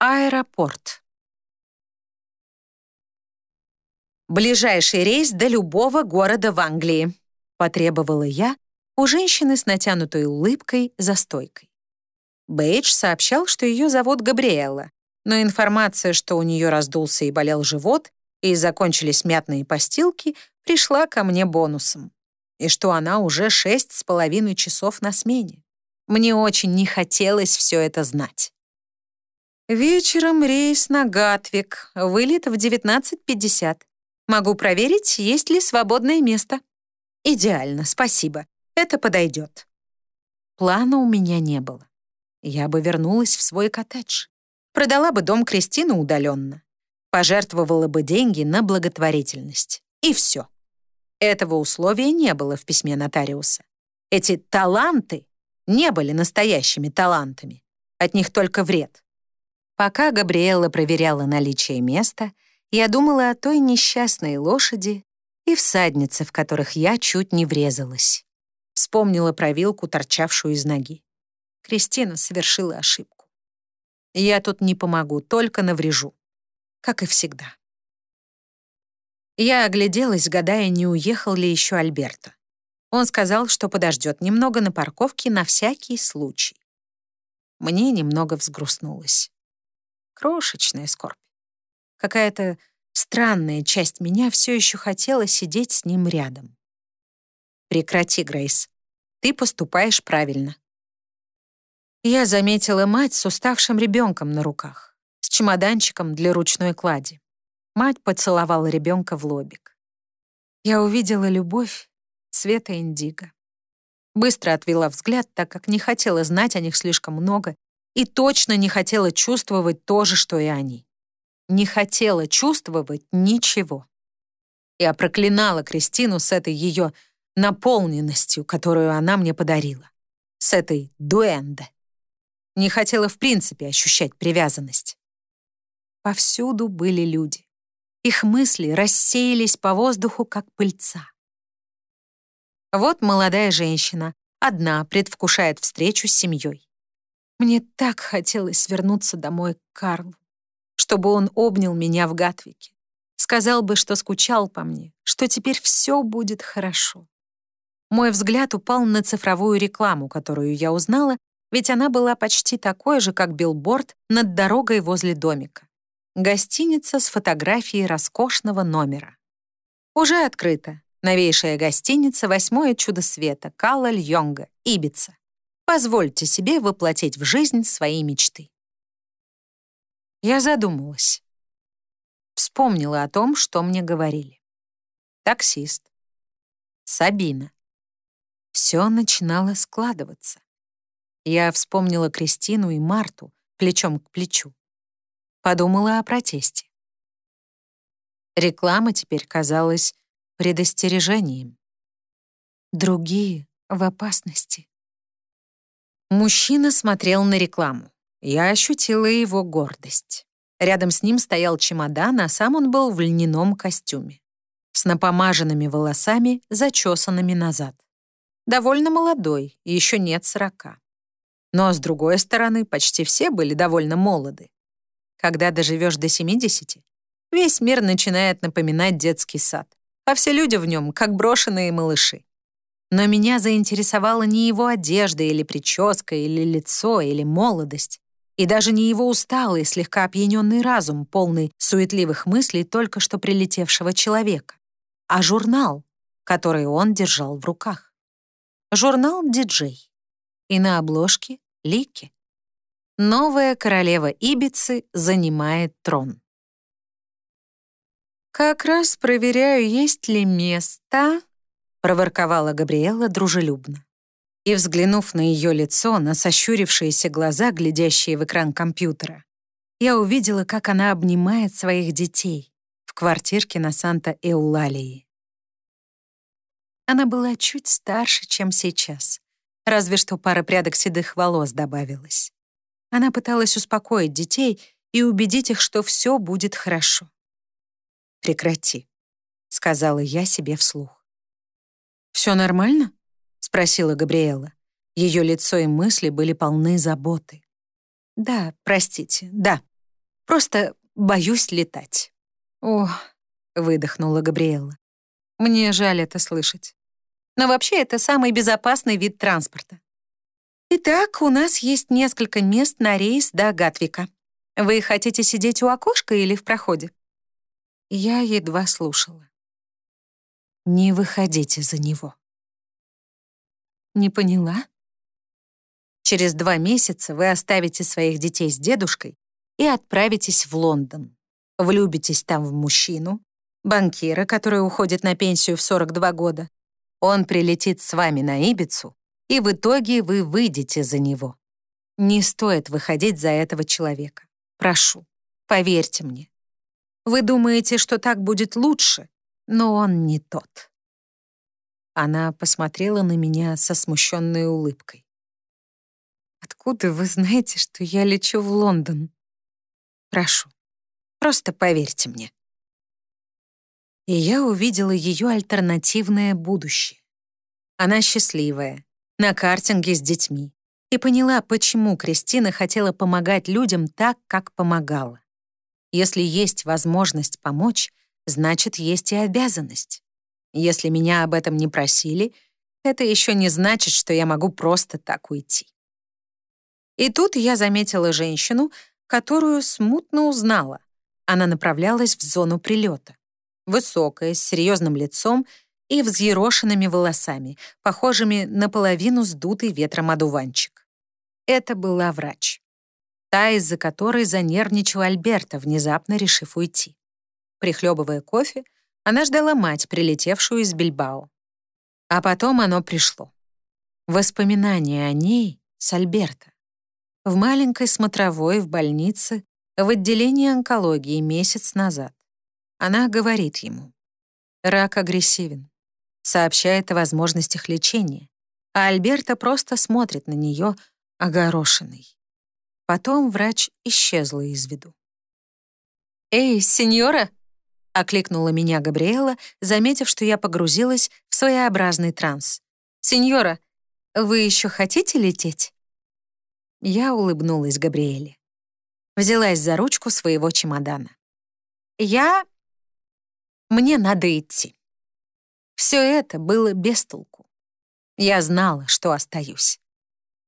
Аэропорт. «Ближайший рейс до любого города в Англии», — потребовала я у женщины с натянутой улыбкой за стойкой. Бейдж сообщал, что ее зовут Габриэлла, но информация, что у нее раздулся и болел живот, и закончились мятные постилки, пришла ко мне бонусом. И что она уже шесть с половиной часов на смене. Мне очень не хотелось все это знать. Вечером рейс на Гатвик, вылет в 19.50. Могу проверить, есть ли свободное место. Идеально, спасибо. Это подойдет. Плана у меня не было. Я бы вернулась в свой коттедж. Продала бы дом Кристины удаленно. Пожертвовала бы деньги на благотворительность. И все. Этого условия не было в письме нотариуса. Эти таланты не были настоящими талантами. От них только вред. Пока Габриэла проверяла наличие места, я думала о той несчастной лошади и всаднице, в которых я чуть не врезалась. Вспомнила про вилку, торчавшую из ноги. Кристина совершила ошибку. Я тут не помогу, только наврежу. Как и всегда. Я огляделась, гадая, не уехал ли еще Альберто. Он сказал, что подождет немного на парковке на всякий случай. Мне немного взгрустнулось. Крошечная скорбь. Какая-то странная часть меня все еще хотела сидеть с ним рядом. «Прекрати, Грейс. Ты поступаешь правильно». Я заметила мать с уставшим ребенком на руках, с чемоданчиком для ручной клади. Мать поцеловала ребенка в лобик. Я увидела любовь цвета индиго. Быстро отвела взгляд, так как не хотела знать о них слишком много и точно не хотела чувствовать то же, что и они не хотела чувствовать ничего. Я проклинала Кристину с этой ее наполненностью, которую она мне подарила. С этой дуэнде. Не хотела в принципе ощущать привязанность. Повсюду были люди. Их мысли рассеялись по воздуху, как пыльца. Вот молодая женщина, одна, предвкушает встречу с семьей. Мне так хотелось вернуться домой к Карлу чтобы он обнял меня в Гатвике. Сказал бы, что скучал по мне, что теперь все будет хорошо. Мой взгляд упал на цифровую рекламу, которую я узнала, ведь она была почти такой же, как билборд над дорогой возле домика. Гостиница с фотографией роскошного номера. Уже открыта. Новейшая гостиница «Восьмое чудо света» Калла Льонга, Ибица. Позвольте себе воплотить в жизнь свои мечты. Я задумалась. Вспомнила о том, что мне говорили. Таксист. Сабина. Все начинало складываться. Я вспомнила Кристину и Марту плечом к плечу. Подумала о протесте. Реклама теперь казалась предостережением. Другие в опасности. Мужчина смотрел на рекламу. Я ощутила его гордость. Рядом с ним стоял чемодан, а сам он был в льняном костюме. С напомаженными волосами, зачесанными назад. Довольно молодой, еще нет сорока. Но, с другой стороны, почти все были довольно молоды. Когда доживешь до 70, весь мир начинает напоминать детский сад, а все люди в нем как брошенные малыши. Но меня заинтересовала не его одежда или прическа, или лицо, или молодость. И даже не его усталый, слегка опьяненный разум, полный суетливых мыслей только что прилетевшего человека, а журнал, который он держал в руках. Журнал «Диджей». И на обложке — Лики. Новая королева Ибицы занимает трон. «Как раз проверяю, есть ли место», — проворковала Габриэла дружелюбно и, взглянув на ее лицо, на сощурившиеся глаза, глядящие в экран компьютера, я увидела, как она обнимает своих детей в квартирке на Санта-Эулалии. Она была чуть старше, чем сейчас, разве что пара прядок седых волос добавилась. Она пыталась успокоить детей и убедить их, что все будет хорошо. «Прекрати», — сказала я себе вслух. «Все нормально?» — спросила Габриэла. Ее лицо и мысли были полны заботы. «Да, простите, да», Просто боюсь летать». «О», — выдохнула Габриэлла. «Мне жаль это слышать. Но вообще это самый безопасный вид транспорта. Итак, у нас есть несколько мест на рейс до Гатвика. Вы хотите сидеть у окошка или в проходе?» Я едва слушала. «Не выходите за него». «Не поняла?» Через два месяца вы оставите своих детей с дедушкой и отправитесь в Лондон. Влюбитесь там в мужчину, банкира, который уходит на пенсию в 42 года. Он прилетит с вами на Ибицу, и в итоге вы выйдете за него. Не стоит выходить за этого человека. Прошу, поверьте мне. Вы думаете, что так будет лучше, но он не тот. Она посмотрела на меня со смущенной улыбкой. «Откуда вы знаете, что я лечу в Лондон?» «Прошу, просто поверьте мне». И я увидела ее альтернативное будущее. Она счастливая, на картинге с детьми, и поняла, почему Кристина хотела помогать людям так, как помогала. Если есть возможность помочь, значит, есть и обязанность. Если меня об этом не просили, это еще не значит, что я могу просто так уйти. И тут я заметила женщину, которую смутно узнала. Она направлялась в зону прилета. Высокая, с серьезным лицом и взъерошенными волосами, похожими на половину сдутый ветром одуванчик. Это была врач. Та, из-за которой занервничал Альберта, внезапно решив уйти. Прихлебывая кофе, она ждала мать, прилетевшую из Бильбао. А потом оно пришло. Воспоминания о ней с Альберта. В маленькой смотровой в больнице в отделении онкологии месяц назад. Она говорит ему. Рак агрессивен сообщает о возможностях лечения, а Альберта просто смотрит на нее, огорошенный. Потом врач исчезла из виду. «Эй, сеньора!» — окликнула меня Габриэла, заметив, что я погрузилась в своеобразный транс. «Сеньора, вы еще хотите лететь?» Я улыбнулась Габриэле. Взялась за ручку своего чемодана. «Я... Мне надо идти». Все это было без толку. Я знала, что остаюсь.